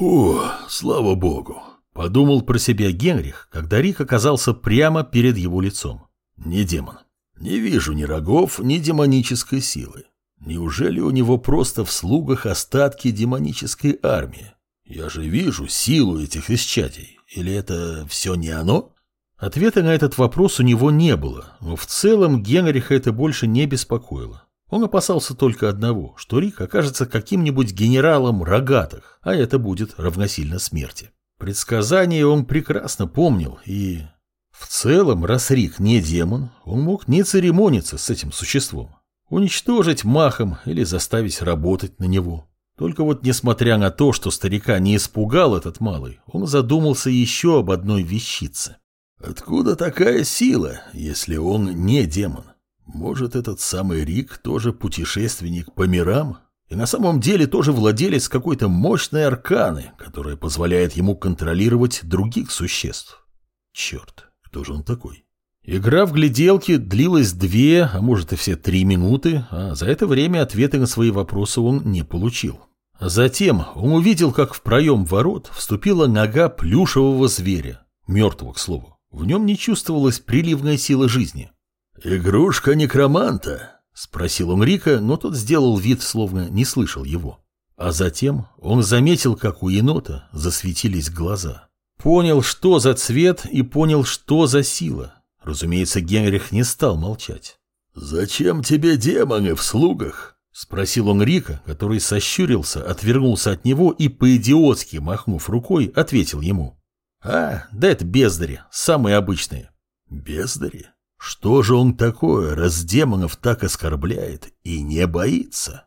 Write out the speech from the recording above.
«О, слава богу!» – подумал про себя Генрих, когда Рик оказался прямо перед его лицом. Не демон. Не вижу ни рогов, ни демонической силы. Неужели у него просто в слугах остатки демонической армии? Я же вижу силу этих исчадий. Или это все не оно? Ответа на этот вопрос у него не было, но в целом Генриха это больше не беспокоило. Он опасался только одного, что Рик окажется каким-нибудь генералом рогатых, а это будет равносильно смерти. Предсказание он прекрасно помнил, и... В целом, раз Рик не демон, он мог не церемониться с этим существом. Уничтожить махом или заставить работать на него. Только вот несмотря на то, что старика не испугал этот малый, он задумался еще об одной вещице. Откуда такая сила, если он не демон? Может, этот самый Рик тоже путешественник по мирам? И на самом деле тоже владелец какой-то мощной арканы, которая позволяет ему контролировать других существ. Черт, кто же он такой? Игра в гляделки длилась две, а может и все три минуты, а за это время ответы на свои вопросы он не получил. Затем он увидел, как в проем ворот вступила нога плюшевого зверя, мертвого, к слову. В нем не чувствовалась приливная сила жизни. «Игрушка некроманта?» — спросил он Рика, но тот сделал вид, словно не слышал его. А затем он заметил, как у енота засветились глаза. Понял, что за цвет, и понял, что за сила. Разумеется, Генрих не стал молчать. «Зачем тебе демоны в слугах?» — спросил он Рика, который сощурился, отвернулся от него и, по-идиотски махнув рукой, ответил ему. «А, да это бездари, самые обычные». «Бездари? Что же он такое, раз демонов так оскорбляет и не боится?»